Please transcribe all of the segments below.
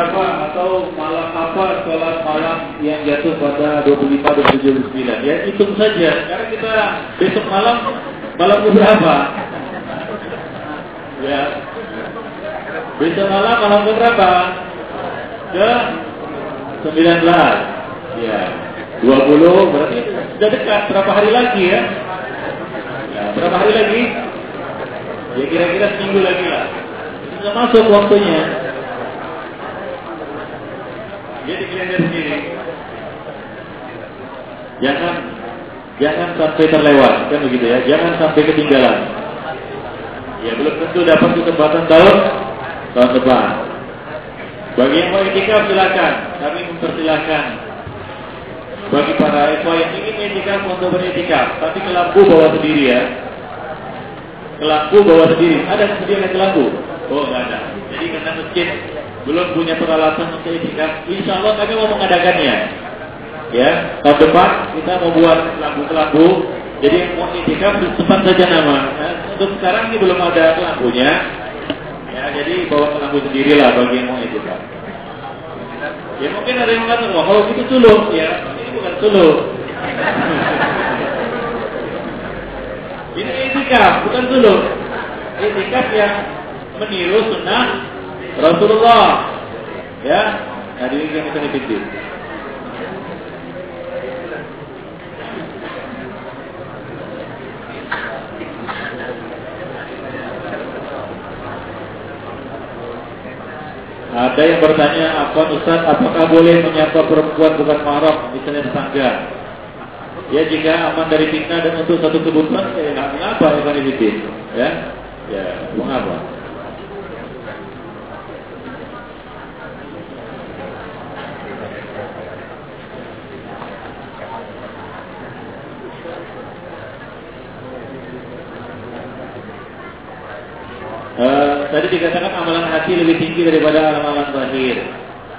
apa? Atau malam apa? Sholat malam yang jatuh pada 25 dan 79 ya hitung saja. Karena kita besok malam malam berapa? Ya. Besok malam malam berapa? Ke 19 ya. 20 berarti sudah dekat. Berapa hari lagi ya, ya berapa hari lagi? Ya kira-kira seminggu lagi lah. Sudah masuk waktunya jadi kalian sendiri. Jangan jangan sampai terlewat, kan begitu ya. Jangan sampai ketinggalan. Ya belum tentu dapat kesempatan tahun tahun depan. Bagi yang mau itikaf silakan, kami mempersilahkan. Bagi para ikhwah yang ingin itikaf untuk beritikaf, tapi ke bawa sendiri ya. Ke bawa sendiri. Ada yang ke lampu? Oh, enggak ada. Jadi karena masjid belum punya peralatan untuk itikaf, insya Allah kami mau mengadakannya. Ya, tahun depan kita mau buat lampu-lampu. Jadi mau itikaf sempat saja nama. Nah, untuk sekarang ini belum ada lampunya. Ya, jadi bawa lampu sendiri lah bagi yang mau itikaf. Ya mungkin ada yang mengatakan, wah kalau itu suluh, ya ini bukan suluh. ini itikaf, bukan suluh. Itikaf yang meniru sunnah Rasulullah. Ya, hadirin yang kita ikuti. Ada yang bertanya, apa Ustaz, apakah boleh menyapa perempuan bukan mahram, misalnya tetangga? Ya jika aman dari fitnah dan untuk satu kebutuhan, ya nggak mengapa ya Ya, ya mengapa? Dikatakan amalan hati lebih tinggi daripada amalan zahir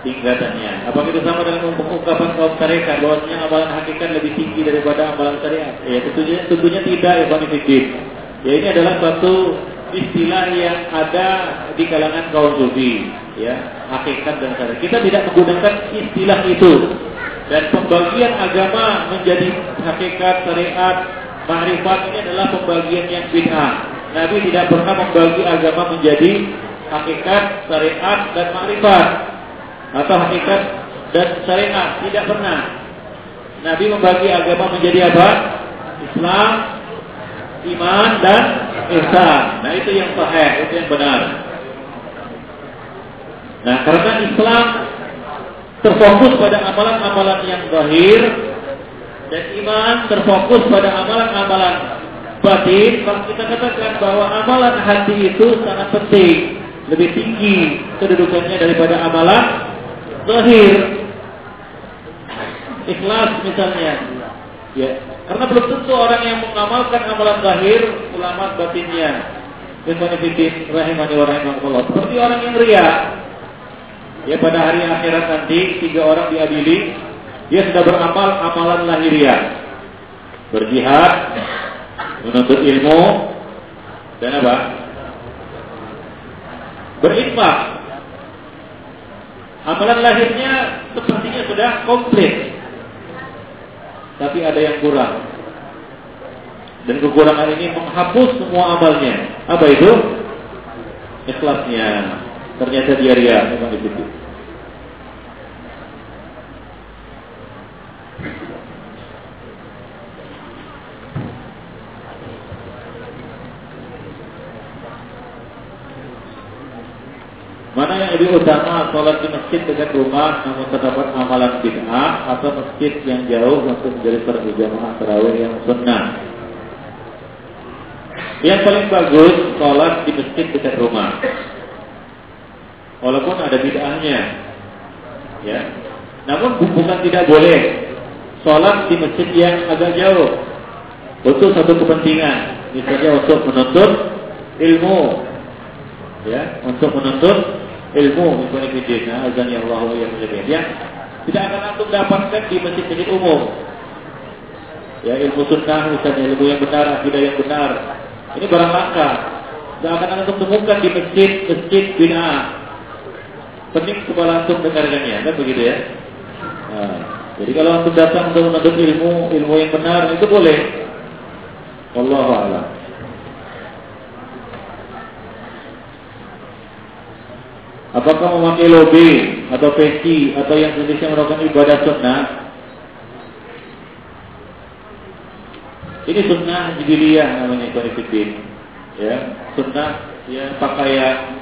tingkatannya. Apakah itu sama dengan ungkapan kaum tarekat bahwasanya amalan hakikat lebih tinggi daripada amalan syariat? Ya tentunya tentunya tidak ya Bani Ya ini adalah satu istilah yang ada di kalangan kaum sufi, ya hakikat dan syariat. Kita tidak menggunakan istilah itu dan pembagian agama menjadi hakikat syariat Makrifat ini adalah pembagian yang bid'ah. Nabi tidak pernah membagi agama menjadi hakikat, syariat, dan makrifat atau hakikat dan syariat tidak pernah. Nabi membagi agama menjadi apa? Islam, iman dan ihsan. Nah itu yang sahih, itu yang benar. Nah karena Islam terfokus pada amalan-amalan yang zahir dan iman terfokus pada amalan-amalan batin, kalau kita katakan bahwa amalan hati itu sangat penting, lebih tinggi kedudukannya daripada amalan zahir. Ikhlas misalnya. Ya, karena belum tentu orang yang mengamalkan amalan zahir ulama batinnya. Bismillahirrahmanirrahim rahimani wa rahimakumullah. Seperti orang yang ria. Ya pada hari akhirat nanti tiga orang diadili, dia sudah beramal amalan lahiriah. Berjihad, menuntut ilmu dan apa? Berinfak. Amalan lahirnya sepertinya sudah komplit. Tapi ada yang kurang. Dan kekurangan ini menghapus semua amalnya. Apa itu? Ikhlasnya. Ternyata dia ria memang di situ. Mana yang lebih utama sholat di masjid dekat rumah namun terdapat amalan bid'ah atau masjid yang jauh untuk menjadi jamaah terawih yang sunnah? Yang paling bagus sholat di masjid dekat rumah. Walaupun ada bid'ahnya, ya. Namun bukan tidak boleh sholat di masjid yang agak jauh untuk satu kepentingan, misalnya untuk menuntut ilmu, ya, untuk menuntut ilmu mengikuti azan yang Allah menjadi ya. Tidak akan antum dapatkan di masjid-masjid umum. Ya ilmu sunnah misalnya ilmu yang benar akidah yang benar. Ini barang langka. Tidak akan antum temukan di masjid masjid bina pening kepala antum dengarkannya, kan begitu ya? Nah, jadi kalau antum datang untuk menuntut ilmu, ilmu yang benar itu boleh. Allah a'lam. Apakah memakai lobe atau peci atau yang sejenisnya merupakan ibadah sunnah? Ini sunnah jibiliyah namanya. Ya, sunnah ya pakaian.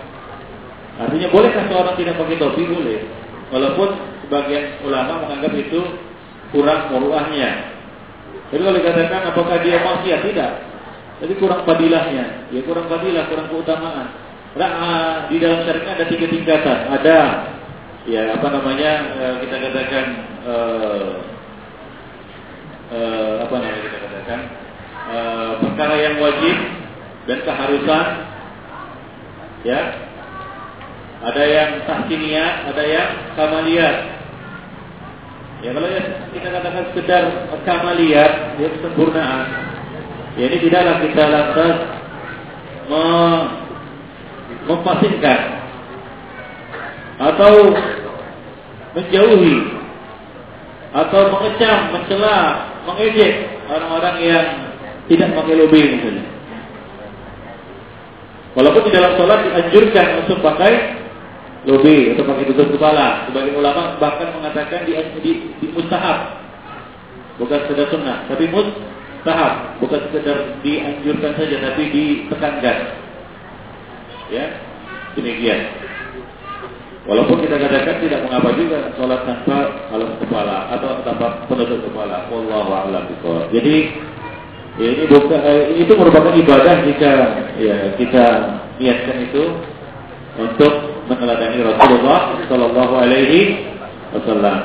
Artinya bolehkah seorang tidak pakai topi? Boleh. Walaupun sebagian ulama menganggap itu kurang muruahnya. Jadi kalau dikatakan apakah dia maksiat? Tidak. Jadi kurang fadilahnya. Ya kurang fadilah, kurang keutamaan. Nah, di dalam syariat ada tiga tingkatan. Ada ya apa namanya eh, kita katakan uh, uh, apa namanya kita katakan uh, perkara yang wajib dan keharusan ya. Ada yang tahsiniyat ada yang kamaliyat ya kalau ya kita katakan sekedar kamaliyat ya kesempurnaan. Ya ini tidaklah kita lantas memfasihkan atau menjauhi atau mengecam, mencela, mengejek orang-orang yang tidak lobe misalnya. Walaupun di dalam sholat dianjurkan untuk pakai lobe atau pakai tutup kepala. Sebagian ulama bahkan mengatakan di, di, di mustahab, bukan sekedar sunnah, tapi mustahab, bukan sekedar dianjurkan saja, tapi ditekankan. Ya, demikian. Walaupun kita katakan tidak mengapa juga sholat tanpa alas kepala atau tanpa penutup kepala. Wallahu a'lam Jadi ya ini bukan eh, itu merupakan ibadah jika ya kita niatkan itu untuk meneladani Rasulullah Shallallahu Alaihi Wasallam.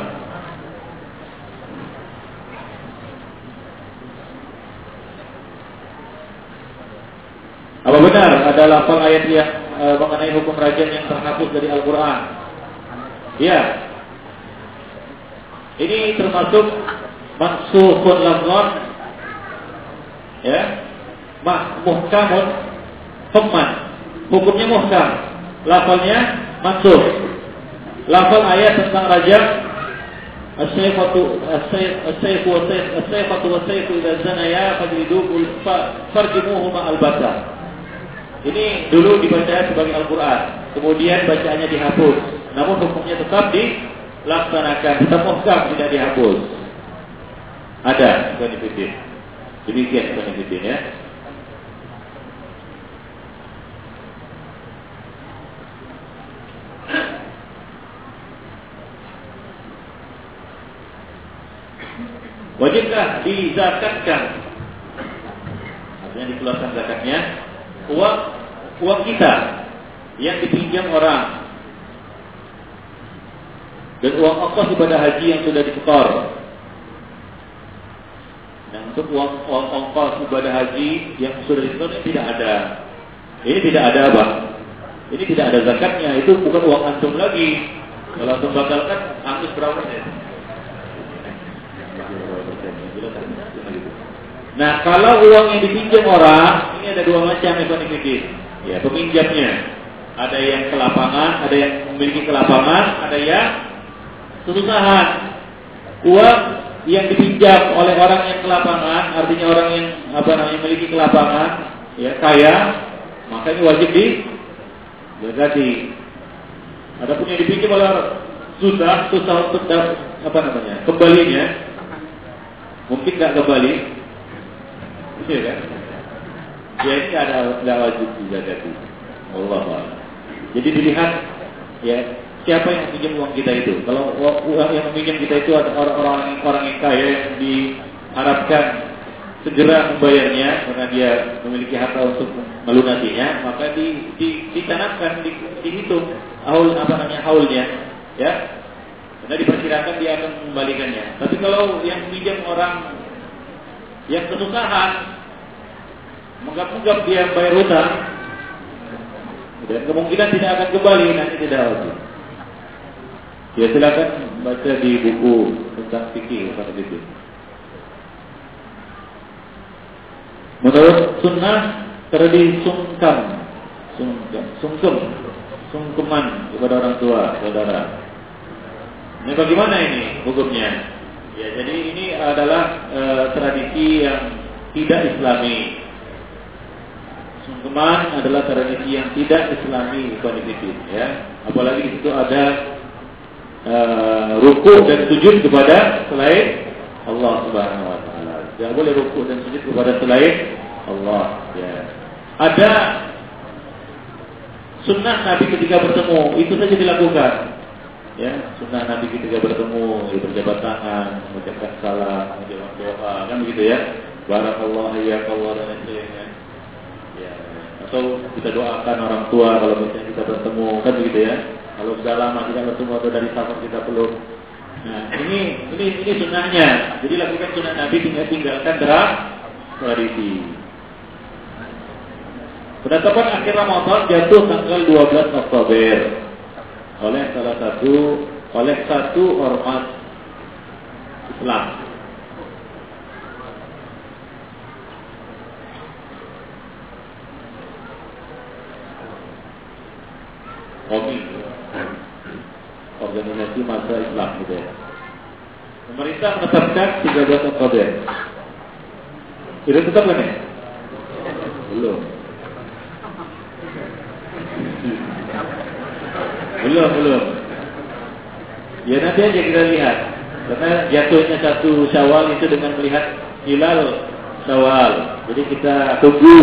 Apa lafal ayat yang e, mengenai hukum rajam yang terhapus dari Al-Quran? Ya. Ini termasuk mansuhun lafzon ya. Mah muhkamun hukman. Hukumnya muhkam. Lafalnya mansuh lafal ayat tentang rajam As-sayfatu as-sayfu as-sayfatu was-sayfu idza zanaya fajlidu farjimuhuma al-bata ini dulu dibaca sebagai Al-Quran, kemudian bacaannya dihapus. Namun hukumnya tetap dilaksanakan, tetap muhkam tidak dihapus. Ada benefit. Demikian benefit ya. Wajibkah dizakatkan? Artinya dikeluarkan zakatnya uang uang kita yang dipinjam orang dan uang ongkos ibadah haji yang sudah disetor. Dan untuk uang, uang ongkos ibadah haji yang sudah disetor ini tidak ada. Ini tidak ada bang. Ini tidak ada zakatnya. Itu bukan uang antum lagi. Kalau antum batalkan, antus berapa persen? Nah, kalau uang yang dipinjam orang, ini ada dua macam ekonomi Ya, peminjamnya. Ada yang ke lapangan, ada yang memiliki ke lapangan, ada yang kesusahan. Uang yang dipinjam oleh orang yang ke lapangan, artinya orang yang apa namanya memiliki ke lapangan, ya kaya, maka ini wajib di berarti. Adapun yang dipinjam oleh susah, susah untuk apa namanya kembalinya, mungkin nggak kembali, kan? Ya ini ada nggak wajib jadi Allah Jadi dilihat ya siapa yang pinjam uang kita itu. Kalau uang yang meminjam kita itu ada orang-orang orang yang kaya yang diharapkan segera membayarnya karena dia memiliki harta untuk melunasinya, maka di, di, ditanamkan, di, dihitung haul apa namanya haulnya, ya. Karena diperkirakan dia akan mengembalikannya. Tapi kalau yang pinjam orang yang kesusahan menggap-menggap dia bayar hutang dan kemungkinan tidak akan kembali nanti tidak wajib. Ya silakan baca di buku tentang fikih pada itu. Menurut sunnah terjadi sungkam, sungkam, sungkem, sungkeman kepada orang tua, saudara. Ini bagaimana ini hukumnya? Ya, jadi ini adalah e, tradisi yang tidak islami. Sungkeman adalah tradisi yang tidak islami kondisi ya. Apalagi di situ ada e, ruku dan sujud kepada selain Allah Subhanahu wa taala. Tidak boleh ruku dan sujud kepada selain Allah ya. Ada sunnah Nabi ketika bertemu itu saja dilakukan. Ya, sunnah Nabi ketika bertemu, ya, berjabat tangan, mengucapkan salam, mengucapkan doa, kan begitu ya. Barakallahu ya Allah dan lain-lain. Ya, atau kita doakan orang tua kalau misalnya kita bertemu, kan begitu ya. Kalau sudah lama tidak bertemu atau dari safar kita peluk. Nah, ini ini ini sunnahnya. Jadi lakukan sunnah Nabi tinggal tinggalkan derap tradisi. Penetapan akhir Ramadan jatuh tanggal 12 Oktober oleh salah satu oleh satu ormas Islam. Organisasi masa Islam gitu ya. Pemerintah menetapkan 13 Oktober. Itu tetap kan ya? Belum. Belum, belum. Ya nanti aja kita lihat. Karena jatuhnya satu syawal itu dengan melihat hilal syawal. Jadi kita tunggu.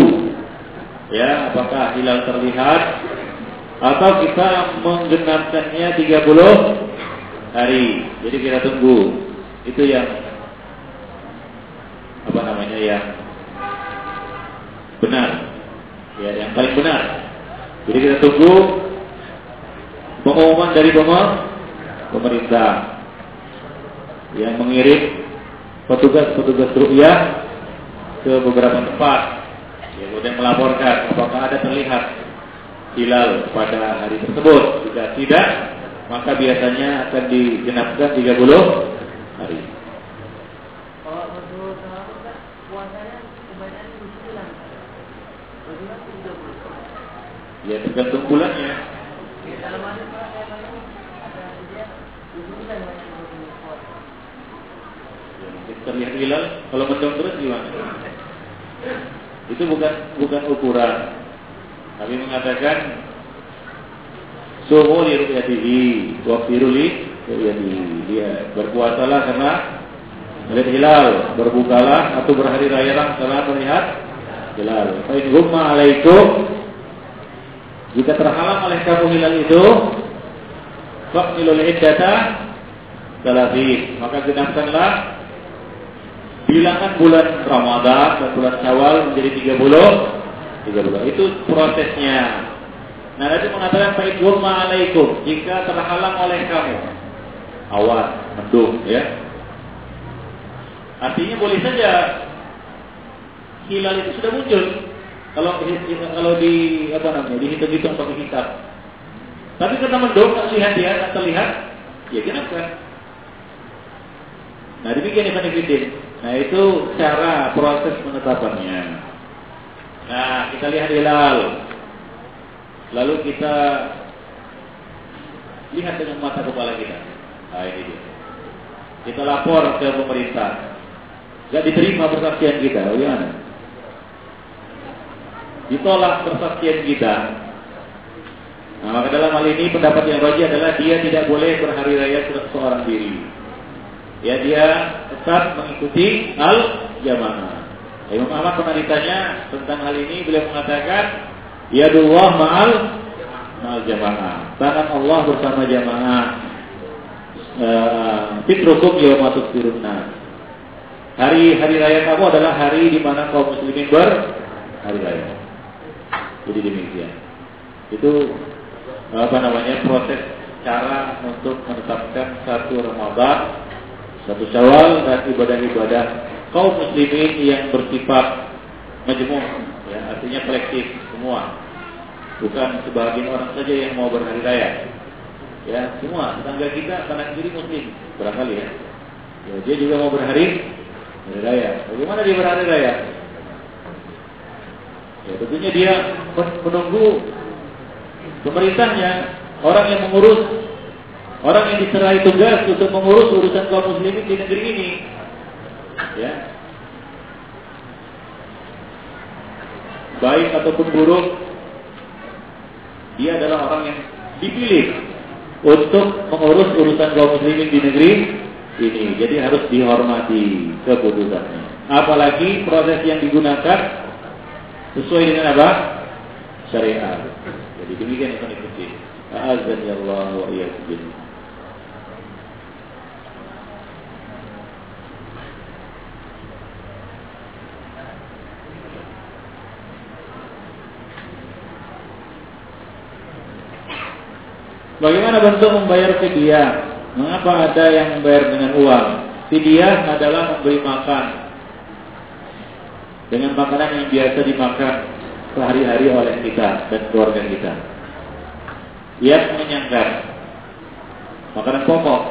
Ya, apakah hilal terlihat atau kita menggenapkannya 30 hari. Jadi kita tunggu. Itu yang apa namanya yang benar. Ya, yang paling benar. Jadi kita tunggu pengumuman dari pemerintah yang mengirim petugas-petugas rukyah ke beberapa tempat yang kemudian melaporkan apakah ada terlihat hilal pada hari tersebut jika tidak maka biasanya akan digenapkan 30 hari Ya tergantung bulannya. terlihat hilal, kalau mendung terus gimana? Itu bukan bukan ukuran. Kami mengatakan suhu li ru'yatihi wa firuli ru'yatihi. Dia berpuasalah karena melihat hilal, berbukalah atau berhari raya setelah melihat hilal. Fa in alaikum jika terhalang oleh kamu hilal itu, faqilul iddata salatin. Maka genapkanlah bilangan bulan Ramadan dan bulan Syawal menjadi 30 30 itu prosesnya nah Nabi mengatakan baik alaikum jika terhalang oleh kamu. Awan mendung ya. Artinya boleh saja hilal itu sudah muncul. Kalau kalau di apa namanya dihitung-hitung pakai hitam tapi karena mendung tak lihat dia tak terlihat ya kenapa? Nah demikian Ibn Fidin Nah itu cara proses penetapannya. Nah kita lihat hilal. Lalu kita lihat dengan mata kepala kita. Nah ini dia. Kita lapor ke pemerintah. Gak diterima persaksian kita, bagaimana? Ditolak persaksian kita. Nah, maka dalam hal ini pendapat yang rajin adalah dia tidak boleh berhari raya seorang diri. Ya dia tetap mengikuti al jamaah. Imam Ahmad pernah ditanya tentang hal ini, beliau mengatakan, Ya Allah ma'al ma'al jamaah. Tangan Allah bersama jamaah. Eh, fitrukum yawma tusbirunna. Hari hari raya kamu adalah hari di mana kaum muslimin ber hari raya. Jadi demikian. Itu apa namanya proses cara untuk menetapkan satu Ramadan satu syawal dan ibadah-ibadah kaum muslimin yang bersifat majmuk, ya, artinya kolektif semua. Bukan sebagian orang saja yang mau berhari raya. Ya, semua tetangga kita kanan kiri muslim barangkali ya. ya. Dia juga mau berhari hari raya. Bagaimana dia berhari raya? Ya, tentunya dia menunggu Pemerintahnya orang yang mengurus orang yang diserai tugas untuk mengurus urusan kaum muslimin di negeri ini. Ya. Baik ataupun buruk, dia adalah orang yang dipilih untuk mengurus urusan kaum muslimin di negeri ini. Jadi harus dihormati keputusannya. Apalagi proses yang digunakan sesuai dengan apa? Syariat. Jadi demikian yang ikuti. Azan ya Allah wa iyyakum. Bagaimana bentuk membayar fidyah? Mengapa ada yang membayar dengan uang? Fidyah adalah memberi makan dengan makanan yang biasa dimakan sehari-hari oleh kita dan keluarga kita. Yang menyenangkan makanan pokok.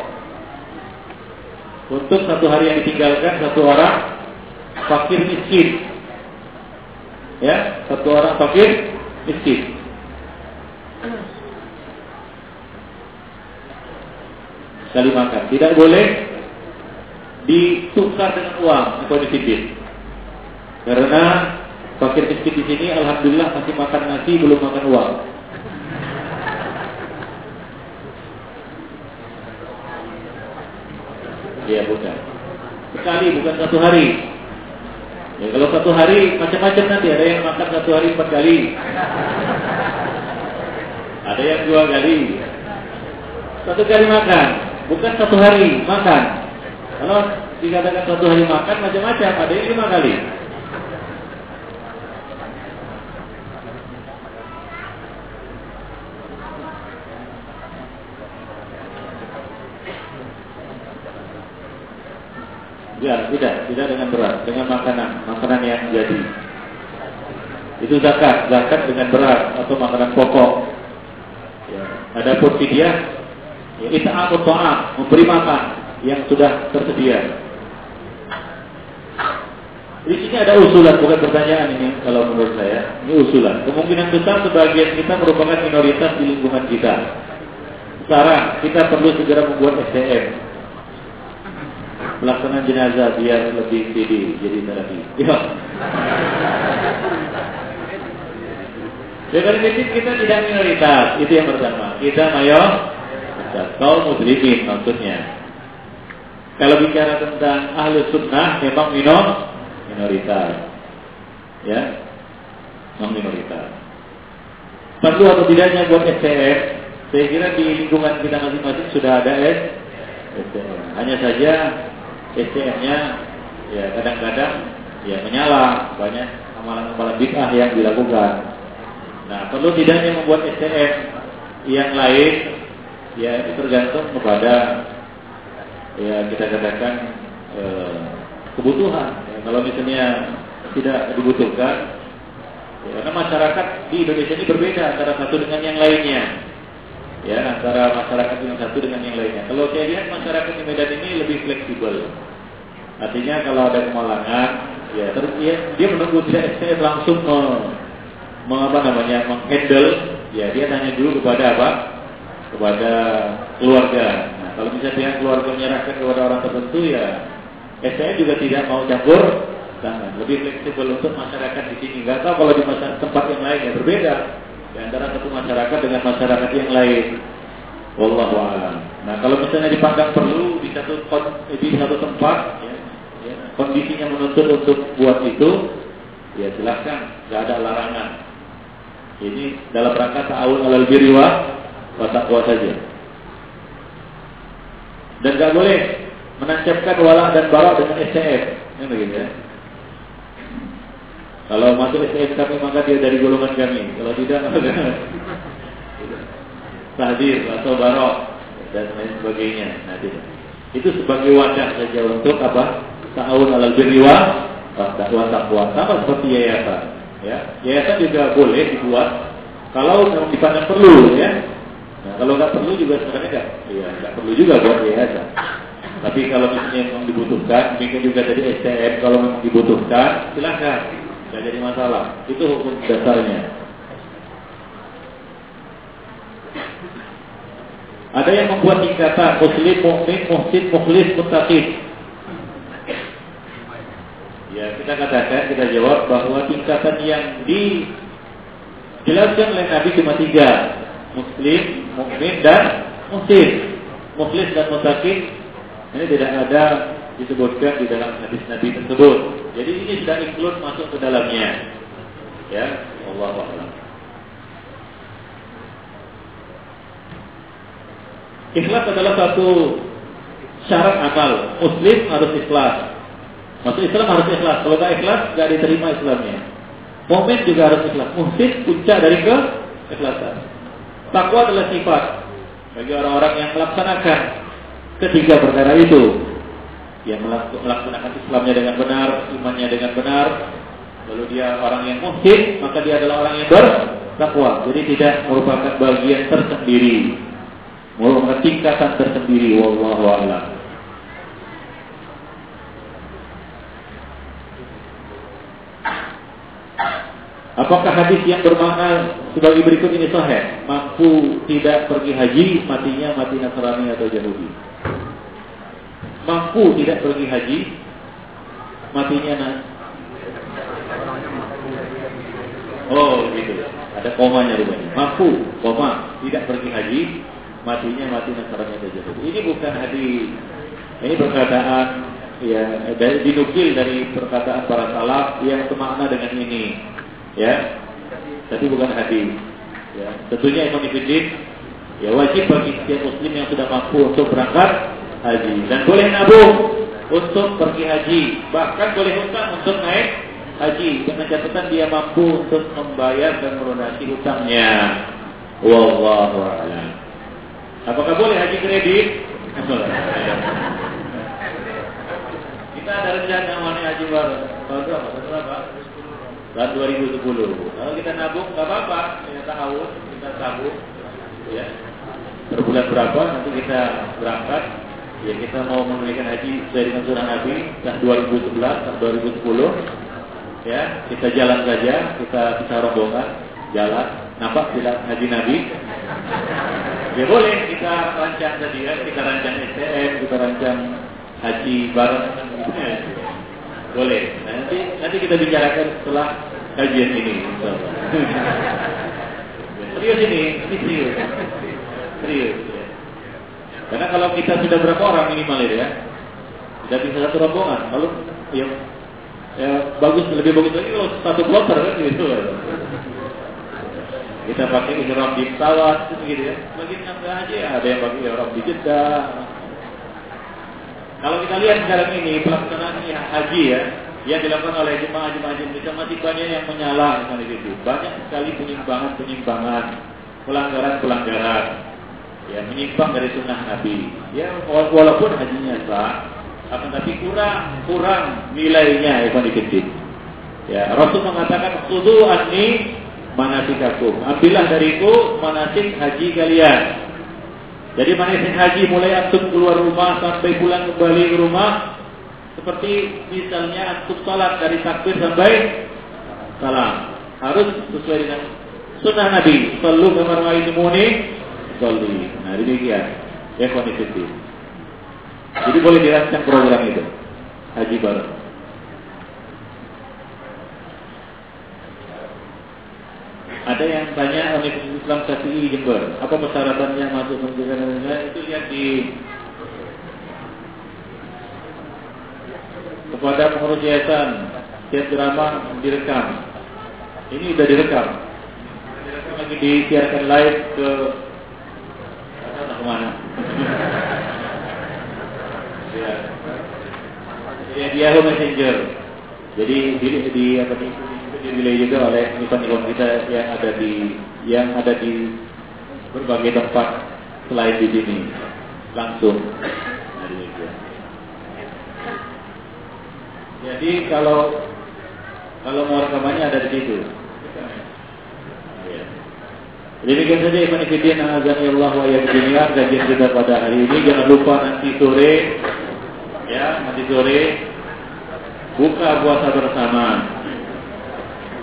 Untuk satu hari yang ditinggalkan satu orang fakir miskin. Ya, satu orang fakir miskin. Sekali makan. Tidak boleh ditukar dengan uang atau dititip. Karena fakir miskin di sini alhamdulillah masih makan nasi belum makan uang. Iya bukan. Sekali bukan satu hari. Ya, kalau satu hari macam-macam nanti ada yang makan satu hari empat kali. Ada yang dua kali. Satu kali makan bukan satu hari makan. Kalau dikatakan satu hari makan macam-macam, ada yang lima kali. Ya, tidak, tidak dengan berat, dengan makanan, makanan yang jadi. Itu zakat, zakat dengan berat atau makanan pokok. Ya. Adapun Ya, Ita'amut ta'am, memberi makan yang sudah tersedia. Di sini ada usulan, bukan pertanyaan ini kalau menurut saya. Ini usulan. Kemungkinan besar sebagian kita merupakan minoritas di lingkungan kita. Sekarang kita perlu segera membuat SDM. Pelaksanaan jenazah biar lebih jadi jadi terapi. Ya. Dengan kita tidak minoritas, itu yang pertama. Kita mayor kaum muslimin maksudnya. Kalau bicara tentang ahli sunnah memang minor minoritas. Ya. Memang minoritas. Perlu atau tidaknya buat STM, saya kira di lingkungan kita masing-masing sudah ada S. Hanya saja STM-nya ya kadang-kadang ya menyala banyak amalan-amalan bid'ah yang dilakukan. Nah, perlu tidaknya membuat STM yang lain ya itu tergantung kepada ya kita katakan e, kebutuhan. Ya, kalau misalnya tidak dibutuhkan, ya, karena masyarakat di Indonesia ini berbeda antara satu dengan yang lainnya. Ya, antara masyarakat yang satu dengan yang lainnya. Kalau saya lihat masyarakat di Medan ini lebih fleksibel. Artinya kalau ada kemalangan, ya terus dia, dia menunggu tidak saya langsung me, me, apa namanya menghandle, ya dia tanya dulu kepada apa kepada keluarga. Nah, kalau misalnya keluarga menyerahkan kepada orang tertentu ya saya juga tidak mau campur tangan. Lebih fleksibel untuk masyarakat di sini. Gak tahu kalau di tempat yang lain ya berbeda di antara satu masyarakat dengan masyarakat yang lain. Wallahu a'lam. Nah, kalau misalnya dipandang perlu di satu di satu tempat ya, ya, kondisinya menuntut untuk buat itu, ya silahkan, nggak ada larangan. Ini dalam rangka ta'awun alal birri Watakwa saja. Dan gak boleh menancapkan wala dan barak dengan SCF. Ini begitu ya. Kalau masuk SCF kami maka dia dari golongan kami. Kalau tidak maka atau barok dan lain sebagainya. Nah, tidak. Itu sebagai wadah saja untuk apa? Ta'awun alal birri wa dakwah takwa. Sama seperti yayasan. Ya, yayasan juga boleh dibuat kalau memang dipandang perlu ya Nah, kalau nggak perlu juga sebenarnya nggak, iya nggak perlu juga buat yayasan. Tapi kalau misalnya memang dibutuhkan, mungkin juga dari STM kalau memang dibutuhkan, silahkan, nggak jadi masalah. Itu hukum dasarnya. Ada yang membuat tingkatan muslim, mukmin, muhsin, mukhlis, muttaqin. Ya, kita katakan, kita jawab bahwa tingkatan yang dijelaskan oleh Nabi cuma tiga. Muslim, mukmin, dan muhsin. Mukhlis dan muttaqin ini tidak ada disebutkan di dalam hadis Nabi tersebut. Jadi ini sudah include masuk ke dalamnya. Ya, Allah a'lam. Ikhlas adalah satu syarat amal. Muslim harus ikhlas. Masuk Islam harus ikhlas. Kalau tidak ikhlas, tidak diterima Islamnya. Mukmin juga harus ikhlas. Muhsin puncak dari ke ikhlasan. Takwa adalah sifat bagi orang-orang yang melaksanakan ketiga perkara itu. Yang melaksanakan Islamnya dengan benar, imannya dengan benar, lalu dia orang yang muhsin, maka dia adalah orang yang bertakwa. Jadi tidak merupakan bagian tersendiri merupakan tingkatan tersendiri wallahu a'lam. Apakah hadis yang bermakna sebagai berikut ini sahih? Mampu tidak pergi haji, matinya mati Nasrani atau Yahudi. Mampu tidak pergi haji, matinya nas Oh gitu. Ada komanya rupanya. Mampu, koma, tidak pergi haji, matinya mati Nasrani atau Yahudi. Ini bukan hadis. Ini perkataan ya dari dinukil dari perkataan para salaf yang semakna dengan ini. Ya. Tapi bukan hadis. Ya. Tentunya Imam Ibn ya wajib bagi setiap muslim yang sudah mampu untuk berangkat haji dan boleh nabung untuk pergi haji, bahkan boleh hutang untuk naik haji dengan catatan dia mampu untuk membayar dan melunasi hutangnya. Wallahu a'lam. Apakah boleh haji kredit? Kita ada rencana mana haji baru. Berapa? Tahun berapa? Tahun 2010. Kalau kita nabung nggak apa-apa. Kita tahun, kita tabung. Ya. Per bulan berapa nanti kita berangkat. Ya kita mau menunaikan haji sesuai dengan surah Nabi tahun 2011, tahun 2010. Ya, kita jalan saja, kita bisa rombongan, jalan, nampak tidak haji Nabi. Ya boleh kita rancang tadi ya, kita rancang STM, kita rancang haji bareng. Ya. Boleh. Nah, nanti nanti kita bicarakan setelah kajian ini. serius ini, ini serius. Serius. Ya. Karena kalau kita sudah berapa orang minimal ya, sudah bisa satu rombongan. Lalu ya, ya bagus lebih bagus lagi kalau satu kloter kan gitu. Kita pakai ihram di pesawat gitu ya. Bagi nggak aja ada yang pakai ihram di Jeddah. Kalau kita lihat sekarang ini pelaksanaan haji ya, yang dilakukan oleh jemaah-jemaah Indonesia masih banyak yang menyalah misalnya itu. Banyak sekali penyimpangan-penyimpangan, pelanggaran-pelanggaran. Ya, menyimpang dari sunnah Nabi. Ya, walaupun hajinya sah, akan tapi kurang kurang nilainya Ikhwan Ya, Rasul mengatakan sudu anni manasikakum. Ambillah dariku manasik haji kalian. Jadi manasik haji mulai antum keluar rumah sampai pulang kembali ke rumah seperti misalnya antum salat dari takbir sampai salam. Harus sesuai dengan sunnah Nabi. Sallu kamar muni salli. Nah, demikian. Ya kondisi. Jadi boleh dirancang program itu. Haji bareng. Ada yang tanya Universitas Islam Syafi'i Jember, apa persyaratannya masuk negara itu lihat di kepada pengurus yayasan setiap drama direkam. Ini sudah direkam. Direkam lagi disiarkan live ke mana ke mana? ya. ya, di Yahoo Messenger. Jadi di, di apa nih? dinilai juga oleh event-event kita yang ada di yang ada di berbagai tempat selain di sini langsung. Jadi kalau kalau mau rekamannya ada di situ. Jadi Demikian saja Iman Ifidin Allah wa Yabdinian Kajian kita pada hari ini Jangan lupa nanti sore Ya nanti sore Buka puasa bersama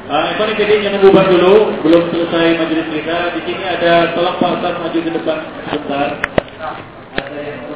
Ikhwan jadi jangan bubar dulu, belum selesai majelis kita. Di sini ada tolong Pak maju ke depan sebentar. Ada yang